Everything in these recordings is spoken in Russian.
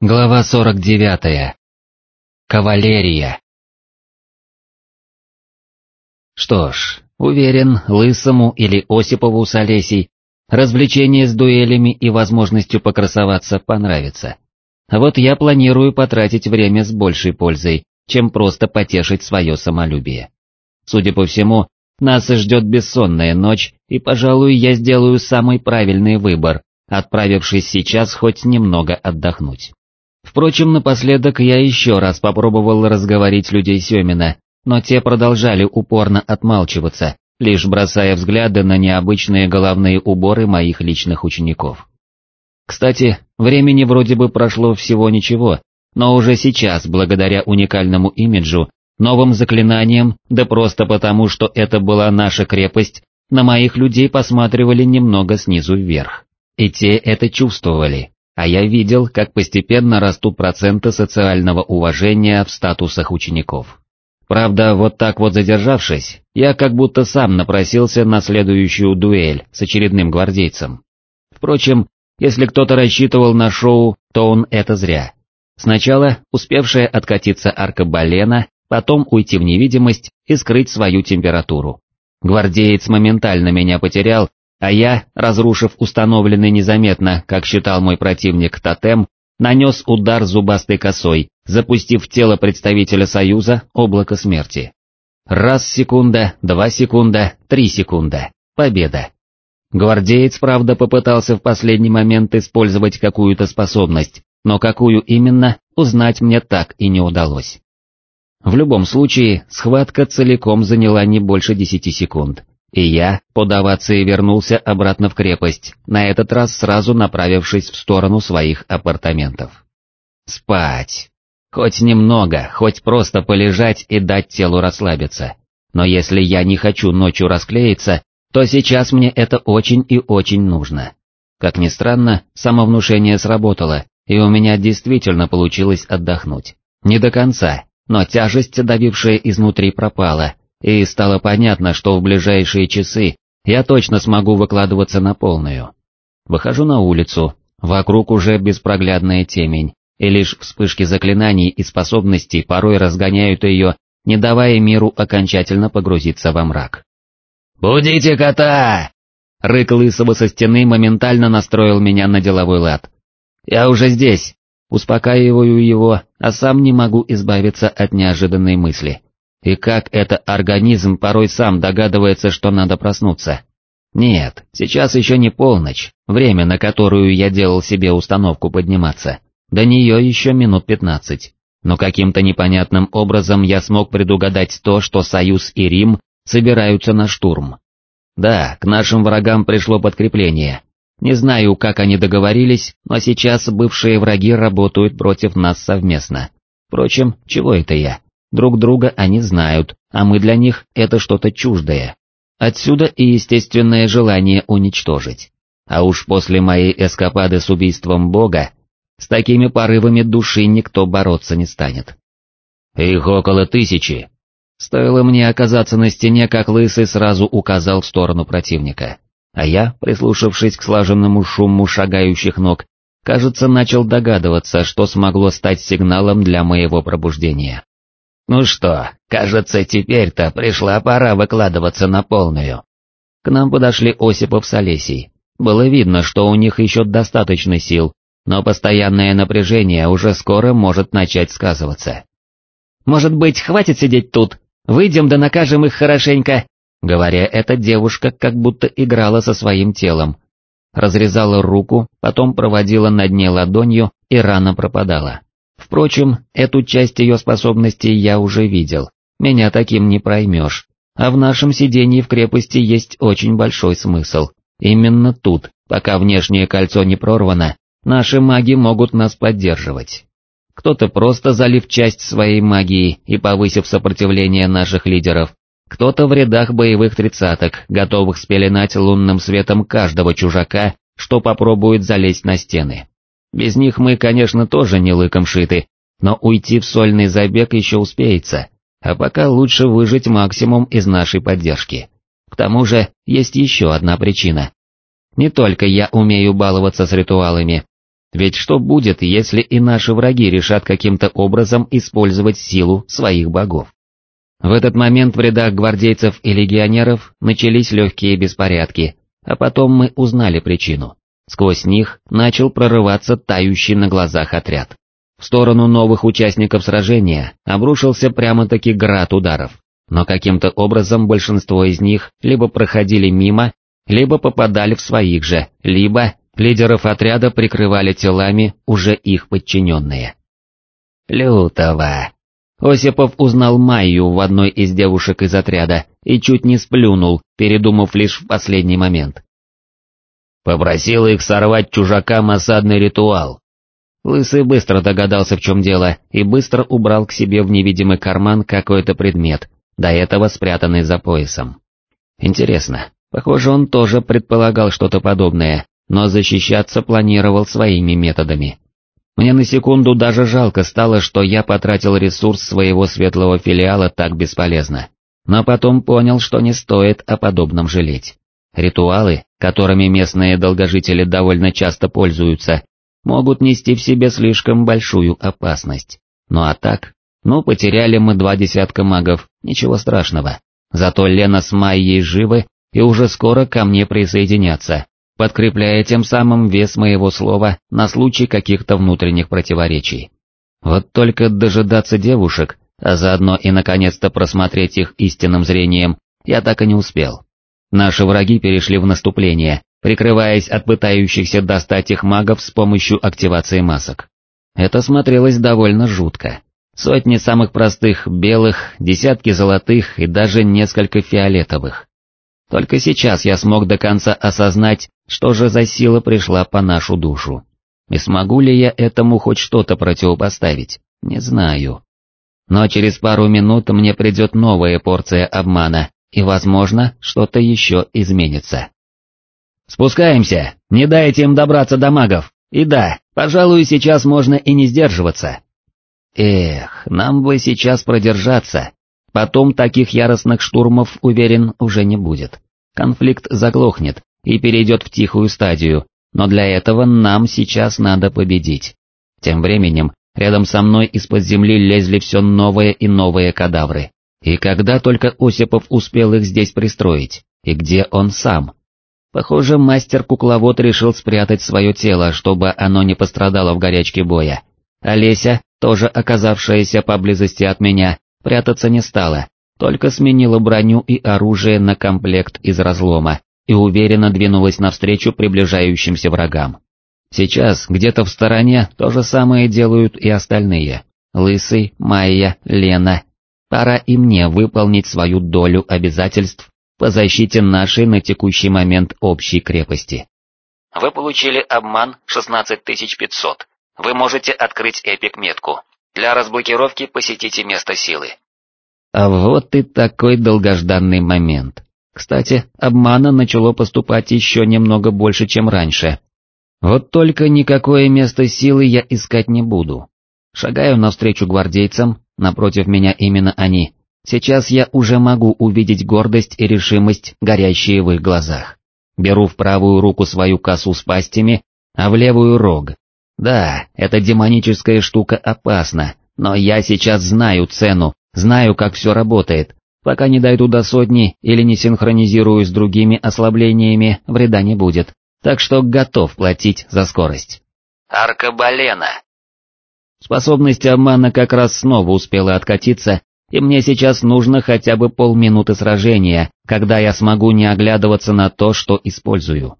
Глава 49. Кавалерия. Что ж, уверен, Лысому или Осипову с Олесей развлечение с дуэлями и возможностью покрасоваться понравится. А вот я планирую потратить время с большей пользой, чем просто потешить свое самолюбие. Судя по всему, нас ждет бессонная ночь, и, пожалуй, я сделаю самый правильный выбор, отправившись сейчас хоть немного отдохнуть. Впрочем, напоследок я еще раз попробовал разговорить людей Семина, но те продолжали упорно отмалчиваться, лишь бросая взгляды на необычные головные уборы моих личных учеников. Кстати, времени вроде бы прошло всего ничего, но уже сейчас, благодаря уникальному имиджу, новым заклинаниям, да просто потому, что это была наша крепость, на моих людей посматривали немного снизу вверх. И те это чувствовали, а я видел, как постепенно растут проценты социального уважения в статусах учеников. Правда, вот так вот задержавшись, я как будто сам напросился на следующую дуэль с очередным гвардейцем. Впрочем, если кто-то рассчитывал на шоу, то он это зря. Сначала успевшая откатиться аркабалена, потом уйти в невидимость и скрыть свою температуру. Гвардеец моментально меня потерял а я, разрушив установленный незаметно, как считал мой противник, тотем, нанес удар зубастой косой, запустив в тело представителя Союза облако смерти. Раз секунда, два секунда, три секунда. Победа. Гвардеец, правда, попытался в последний момент использовать какую-то способность, но какую именно, узнать мне так и не удалось. В любом случае, схватка целиком заняла не больше десяти секунд, и я, по давации, вернулся обратно в крепость, на этот раз сразу направившись в сторону своих апартаментов. Спать. Хоть немного, хоть просто полежать и дать телу расслабиться. Но если я не хочу ночью расклеиться, то сейчас мне это очень и очень нужно. Как ни странно, самовнушение сработало, и у меня действительно получилось отдохнуть. Не до конца, но тяжесть, давившая изнутри, пропала, и стало понятно, что в ближайшие часы я точно смогу выкладываться на полную. Выхожу на улицу, вокруг уже беспроглядная темень, и лишь вспышки заклинаний и способностей порой разгоняют ее, не давая миру окончательно погрузиться во мрак. «Будите кота!» Рык Лысого со стены моментально настроил меня на деловой лад. «Я уже здесь!» Успокаиваю его, а сам не могу избавиться от неожиданной мысли. И как это организм порой сам догадывается, что надо проснуться? Нет, сейчас еще не полночь, время, на которую я делал себе установку подниматься. До нее еще минут пятнадцать. Но каким-то непонятным образом я смог предугадать то, что Союз и Рим собираются на штурм. Да, к нашим врагам пришло подкрепление. Не знаю, как они договорились, но сейчас бывшие враги работают против нас совместно. Впрочем, чего это я? Друг друга они знают, а мы для них это что-то чуждое. Отсюда и естественное желание уничтожить. А уж после моей эскапады с убийством Бога, с такими порывами души никто бороться не станет. Их около тысячи. Стоило мне оказаться на стене, как Лысый сразу указал в сторону противника. А я, прислушавшись к слаженному шуму шагающих ног, кажется, начал догадываться, что смогло стать сигналом для моего пробуждения. Ну что, кажется, теперь-то пришла пора выкладываться на полную. К нам подошли Осипов с Олесей. Было видно, что у них еще достаточно сил, но постоянное напряжение уже скоро может начать сказываться. «Может быть, хватит сидеть тут? Выйдем да накажем их хорошенько!» Говоря это, девушка как будто играла со своим телом. Разрезала руку, потом проводила над ней ладонью, и рана пропадала. Впрочем, эту часть ее способностей я уже видел, меня таким не проймешь, а в нашем сидении в крепости есть очень большой смысл. Именно тут, пока внешнее кольцо не прорвано, наши маги могут нас поддерживать. Кто-то просто залив часть своей магии и повысив сопротивление наших лидеров, кто-то в рядах боевых тридцаток, готовых спеленать лунным светом каждого чужака, что попробует залезть на стены. Без них мы, конечно, тоже не лыком шиты, но уйти в сольный забег еще успеется, а пока лучше выжить максимум из нашей поддержки. К тому же, есть еще одна причина. Не только я умею баловаться с ритуалами. Ведь что будет, если и наши враги решат каким-то образом использовать силу своих богов? В этот момент в рядах гвардейцев и легионеров начались легкие беспорядки, а потом мы узнали причину. Сквозь них начал прорываться тающий на глазах отряд. В сторону новых участников сражения обрушился прямо-таки град ударов, но каким-то образом большинство из них либо проходили мимо, либо попадали в своих же, либо лидеров отряда прикрывали телами уже их подчиненные. Лютого. Осипов узнал Майю в одной из девушек из отряда и чуть не сплюнул, передумав лишь в последний момент. Попросил их сорвать чужакам осадный ритуал. Лысый быстро догадался, в чем дело, и быстро убрал к себе в невидимый карман какой-то предмет, до этого спрятанный за поясом. Интересно, похоже, он тоже предполагал что-то подобное, но защищаться планировал своими методами. Мне на секунду даже жалко стало, что я потратил ресурс своего светлого филиала так бесполезно. Но потом понял, что не стоит о подобном жалеть. Ритуалы, которыми местные долгожители довольно часто пользуются, могут нести в себе слишком большую опасность. Ну а так, ну потеряли мы два десятка магов, ничего страшного. Зато Лена с Майей живы и уже скоро ко мне присоединятся, подкрепляя тем самым вес моего слова на случай каких-то внутренних противоречий. Вот только дожидаться девушек, а заодно и наконец-то просмотреть их истинным зрением, я так и не успел. Наши враги перешли в наступление, прикрываясь от пытающихся достать их магов с помощью активации масок. Это смотрелось довольно жутко. Сотни самых простых белых, десятки золотых и даже несколько фиолетовых. Только сейчас я смог до конца осознать, что же за сила пришла по нашу душу. И смогу ли я этому хоть что-то противопоставить, не знаю. Но через пару минут мне придет новая порция обмана, и, возможно, что-то еще изменится. «Спускаемся, не дайте им добраться до магов, и да, пожалуй, сейчас можно и не сдерживаться». Эх, нам бы сейчас продержаться, Потом таких яростных штурмов, уверен, уже не будет. Конфликт заглохнет и перейдет в тихую стадию, но для этого нам сейчас надо победить. Тем временем, рядом со мной из-под земли лезли все новые и новые кадавры. И когда только Осипов успел их здесь пристроить, и где он сам? Похоже, мастер-кукловод решил спрятать свое тело, чтобы оно не пострадало в горячке боя. Олеся, тоже оказавшаяся поблизости от меня, прятаться не стала, только сменила броню и оружие на комплект из разлома и уверенно двинулась навстречу приближающимся врагам. Сейчас где-то в стороне то же самое делают и остальные. Лысый, Майя, Лена. Пора и мне выполнить свою долю обязательств по защите нашей на текущий момент общей крепости. Вы получили обман 16500. Вы можете открыть эпик-метку. Для разблокировки посетите место силы. А вот и такой долгожданный момент. Кстати, обмана начало поступать еще немного больше, чем раньше. Вот только никакое место силы я искать не буду. Шагаю навстречу гвардейцам, напротив меня именно они. Сейчас я уже могу увидеть гордость и решимость, горящие в их глазах. Беру в правую руку свою косу с пастями, а в левую рог, да, эта демоническая штука опасна, но я сейчас знаю цену, знаю, как все работает. Пока не дойду до сотни или не синхронизирую с другими ослаблениями, вреда не будет. Так что готов платить за скорость. Аркабалена. Способность обмана как раз снова успела откатиться, и мне сейчас нужно хотя бы полминуты сражения, когда я смогу не оглядываться на то, что использую.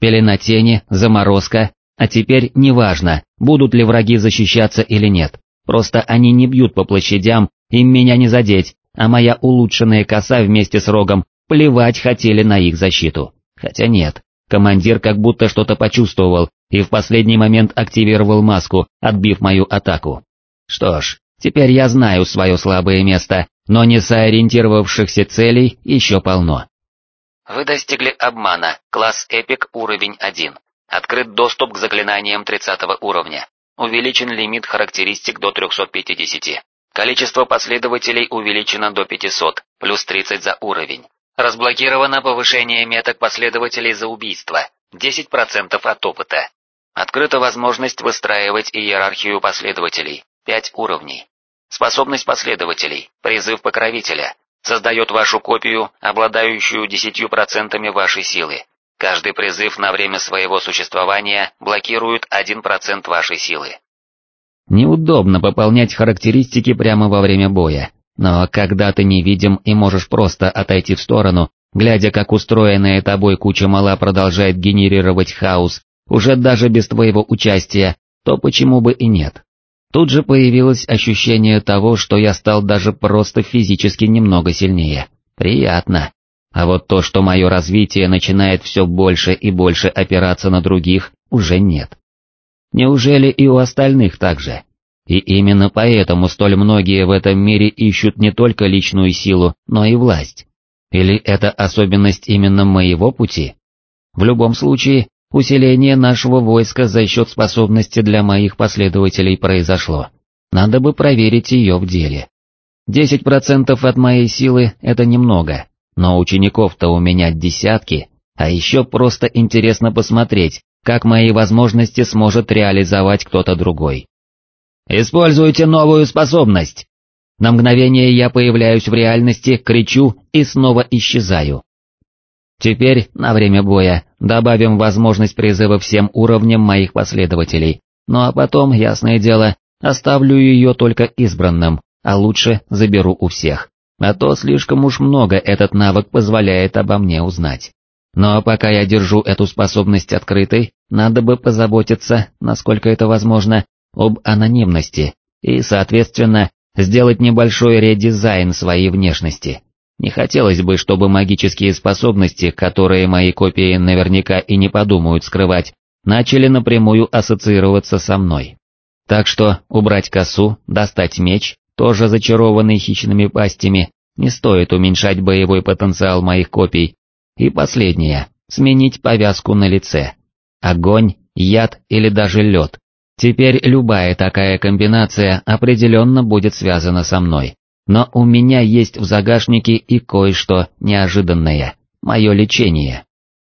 Пелена тени, заморозка, а теперь неважно, будут ли враги защищаться или нет, просто они не бьют по площадям, им меня не задеть, а моя улучшенная коса вместе с рогом плевать хотели на их защиту. Хотя нет, командир как будто что-то почувствовал и в последний момент активировал маску, отбив мою атаку. Что ж, теперь я знаю свое слабое место, но не соориентировавшихся целей еще полно. Вы достигли обмана, класс Эпик уровень 1. Открыт доступ к заклинаниям 30 уровня. Увеличен лимит характеристик до 350. Количество последователей увеличено до 500, плюс 30 за уровень. Разблокировано повышение меток последователей за убийство, 10% от опыта. Открыта возможность выстраивать иерархию последователей, 5 уровней. Способность последователей, призыв покровителя, создает вашу копию, обладающую 10% вашей силы. Каждый призыв на время своего существования блокирует 1% вашей силы. Неудобно пополнять характеристики прямо во время боя, но когда ты невидим и можешь просто отойти в сторону, глядя как устроенная тобой куча мала продолжает генерировать хаос, уже даже без твоего участия, то почему бы и нет. Тут же появилось ощущение того, что я стал даже просто физически немного сильнее. Приятно. А вот то, что мое развитие начинает все больше и больше опираться на других, уже нет. Неужели и у остальных так же? И именно поэтому столь многие в этом мире ищут не только личную силу, но и власть. Или это особенность именно моего пути? В любом случае, усиление нашего войска за счет способности для моих последователей произошло. Надо бы проверить ее в деле. 10% от моей силы — это немного, но учеников-то у меня десятки, а еще просто интересно посмотреть, как мои возможности сможет реализовать кто-то другой. «Используйте новую способность!» На мгновение я появляюсь в реальности, кричу и снова исчезаю. Теперь, на время боя, добавим возможность призыва всем уровням моих последователей, ну а потом, ясное дело, оставлю ее только избранным, а лучше заберу у всех, а то слишком уж много этот навык позволяет обо мне узнать. Но пока я держу эту способность открытой, надо бы позаботиться, насколько это возможно, об анонимности и, соответственно, сделать небольшой редизайн своей внешности. Не хотелось бы, чтобы магические способности, которые мои копии наверняка и не подумают скрывать, начали напрямую ассоциироваться со мной. Так что убрать косу, достать меч, тоже зачарованный хищными пастями, не стоит уменьшать боевой потенциал моих копий. И последнее, сменить повязку на лице. Огонь, яд или даже лед. Теперь любая такая комбинация определенно будет связана со мной. Но у меня есть в загашнике и кое-что неожиданное, мое лечение.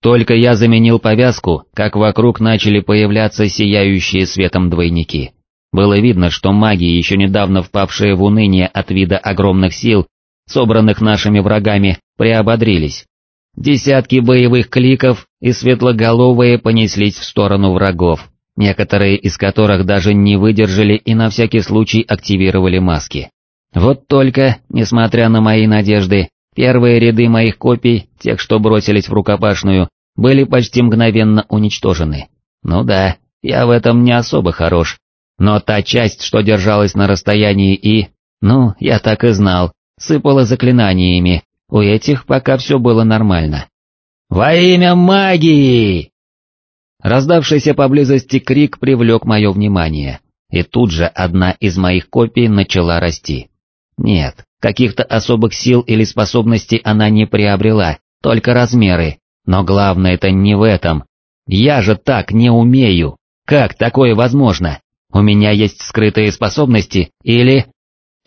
Только я заменил повязку, как вокруг начали появляться сияющие светом двойники. Было видно, что маги, еще недавно впавшие в уныние от вида огромных сил, собранных нашими врагами, приободрились. Десятки боевых кликов и светлоголовые понеслись в сторону врагов, некоторые из которых даже не выдержали и на всякий случай активировали маски. Вот только, несмотря на мои надежды, первые ряды моих копий, тех, что бросились в рукопашную, были почти мгновенно уничтожены. Ну да, я в этом не особо хорош. Но та часть, что держалась на расстоянии и... Ну, я так и знал, сыпала заклинаниями, у этих пока все было нормально. «Во имя магии!» Раздавшийся поблизости крик привлек мое внимание, и тут же одна из моих копий начала расти. Нет, каких-то особых сил или способностей она не приобрела, только размеры, но главное это не в этом. Я же так не умею. Как такое возможно? У меня есть скрытые способности или...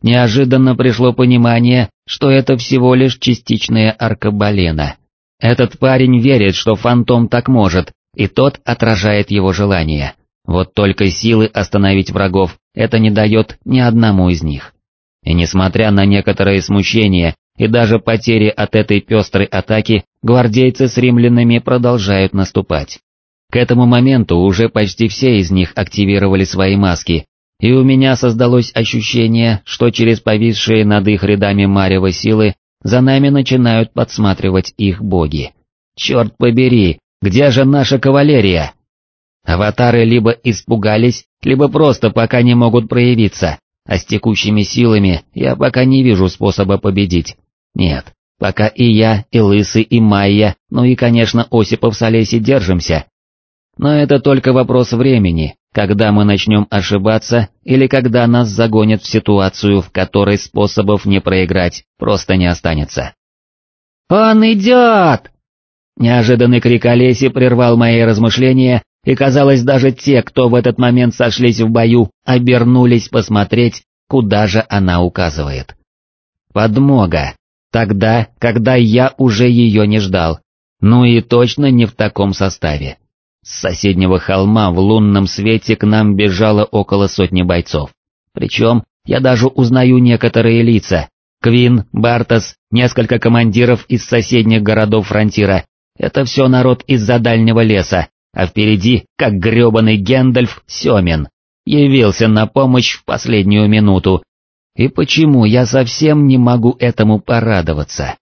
Неожиданно пришло понимание, что это всего лишь частичная аркабалена. Этот парень верит, что фантом так может, и тот отражает его желание. Вот только силы остановить врагов это не дает ни одному из них. И несмотря на некоторые смущения и даже потери от этой пестрой атаки, гвардейцы с римлянами продолжают наступать. К этому моменту уже почти все из них активировали свои маски, и у меня создалось ощущение, что через повисшие над их рядами марево силы за нами начинают подсматривать их боги. Черт побери, где же наша кавалерия? Аватары либо испугались, либо просто пока не могут проявиться, а с текущими силами я пока не вижу способа победить. Нет, пока и я, и Лысый, и Майя, ну и, конечно, Осипов с Олесей держимся. Но это только вопрос времени, когда мы начнем ошибаться или когда нас загонят в ситуацию, в которой способов не проиграть просто не останется. «Он идет!» Неожиданный крик Олеси прервал мои размышления и казалось, даже те, кто в этот момент сошлись в бою, обернулись посмотреть, куда же она указывает. Подмога. Тогда, когда я уже ее не ждал. Ну и точно не в таком составе. С соседнего холма в лунном свете к нам бежало около сотни бойцов. Причем я даже узнаю некоторые лица. Квин, Бартас, несколько командиров из соседних городов фронтира. Это все народ из-за дальнего леса, а впереди, как гребаный Гендальф, Семин. Явился на помощь в последнюю минуту. И почему я совсем не могу этому порадоваться?